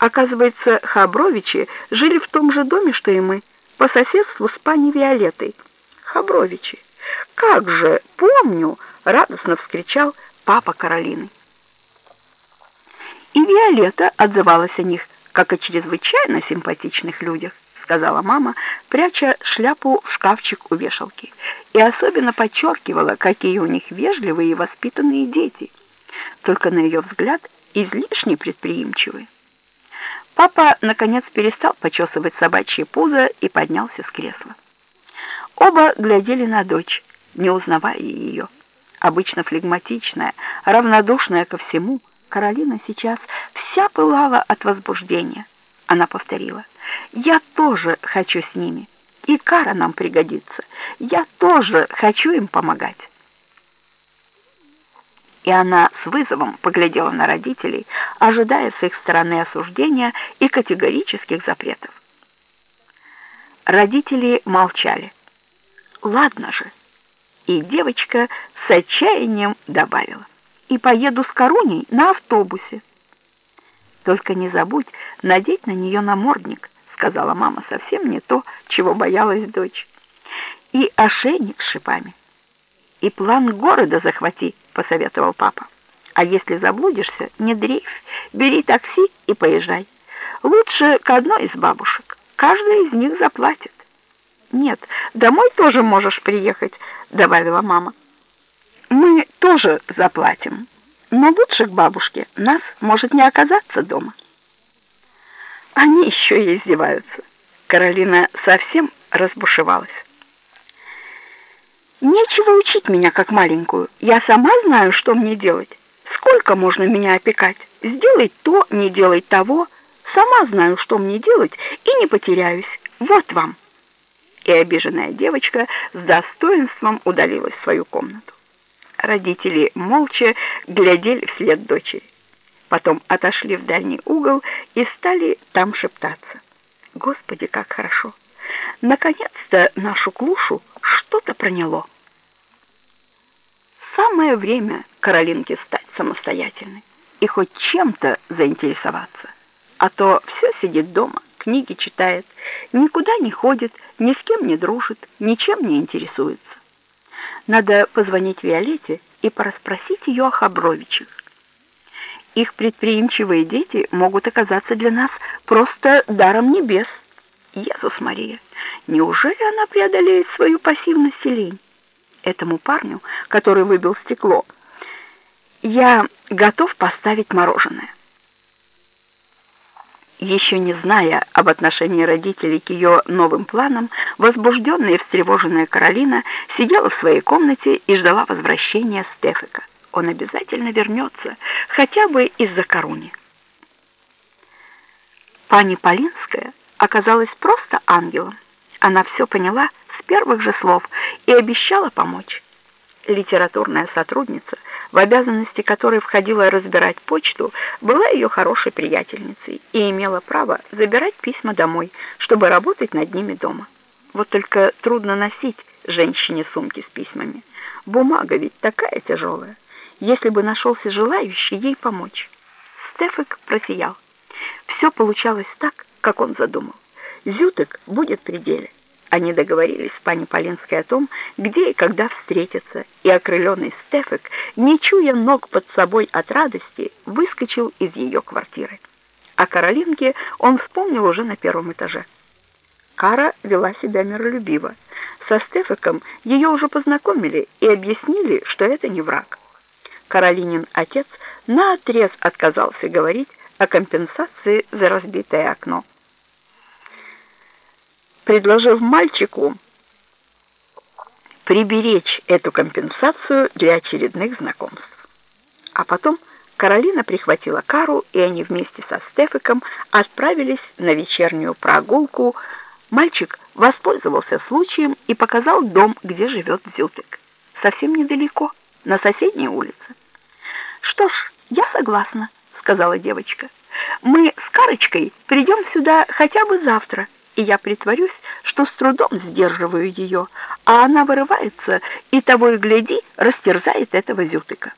Оказывается, Хабровичи жили в том же доме, что и мы, по соседству с пани Виолеттой. Хабровичи. Как же, помню, радостно вскричал папа Каролины. И Виолетта отзывалась о них, как о чрезвычайно симпатичных людях, сказала мама, пряча шляпу в шкафчик у вешалки, и особенно подчеркивала, какие у них вежливые и воспитанные дети, только на ее взгляд излишне предприимчивые. Папа, наконец, перестал почесывать собачье пузо и поднялся с кресла. Оба глядели на дочь, не узнавая ее. Обычно флегматичная, равнодушная ко всему, Каролина сейчас вся пылала от возбуждения. Она повторила, «Я тоже хочу с ними, и Кара нам пригодится. Я тоже хочу им помогать» и она с вызовом поглядела на родителей, ожидая с их стороны осуждения и категорических запретов. Родители молчали. «Ладно же!» И девочка с отчаянием добавила. «И поеду с Коруней на автобусе». «Только не забудь надеть на нее намордник», сказала мама совсем не то, чего боялась дочь. «И ошейник с шипами» и план города захвати», — посоветовал папа. «А если заблудишься, не дрейфь, бери такси и поезжай. Лучше к одной из бабушек. Каждая из них заплатит». «Нет, домой тоже можешь приехать», — добавила мама. «Мы тоже заплатим, но лучше к бабушке. Нас может не оказаться дома». Они еще и издеваются. Каролина совсем разбушевалась. Нечего учить меня как маленькую. Я сама знаю, что мне делать. Сколько можно меня опекать? Сделай то, не делай того. Сама знаю, что мне делать, и не потеряюсь. Вот вам. И обиженная девочка с достоинством удалилась в свою комнату. Родители молча глядели вслед дочери. Потом отошли в дальний угол и стали там шептаться. Господи, как хорошо! Наконец-то нашу клушу что-то проняло. Самое время Каролинке стать самостоятельной и хоть чем-то заинтересоваться. А то все сидит дома, книги читает, никуда не ходит, ни с кем не дружит, ничем не интересуется. Надо позвонить Виолетте и порасспросить ее о Хабровичах. Их предприимчивые дети могут оказаться для нас просто даром небес. Иисус Мария, неужели она преодолеет свою пассивность и лень? Этому парню, который выбил стекло, я готов поставить мороженое. Еще не зная об отношении родителей к ее новым планам, возбужденная и встревоженная Каролина сидела в своей комнате и ждала возвращения Стефика. Он обязательно вернется, хотя бы из-за Коруни. Пани Полинская оказалась просто ангелом. Она все поняла с первых же слов и обещала помочь. Литературная сотрудница, в обязанности которой входила разбирать почту, была ее хорошей приятельницей и имела право забирать письма домой, чтобы работать над ними дома. Вот только трудно носить женщине сумки с письмами. Бумага ведь такая тяжелая. Если бы нашелся желающий ей помочь. Стефик просиял. Все получалось так, как он задумал. Зютык будет при деле. Они договорились с пани Полинской о том, где и когда встретятся, и окрыленный Стефик, не чуя ног под собой от радости, выскочил из ее квартиры. О Каролинке он вспомнил уже на первом этаже. Кара вела себя миролюбиво. Со Стефиком ее уже познакомили и объяснили, что это не враг. Каролинин отец наотрез отказался говорить о компенсации за разбитое окно предложив мальчику приберечь эту компенсацию для очередных знакомств. А потом Каролина прихватила Кару, и они вместе со Стефиком отправились на вечернюю прогулку. Мальчик воспользовался случаем и показал дом, где живет Зютык. Совсем недалеко, на соседней улице. «Что ж, я согласна», — сказала девочка. «Мы с Карочкой придем сюда хотя бы завтра» и я притворюсь, что с трудом сдерживаю ее, а она вырывается и того и гляди растерзает этого зютыка.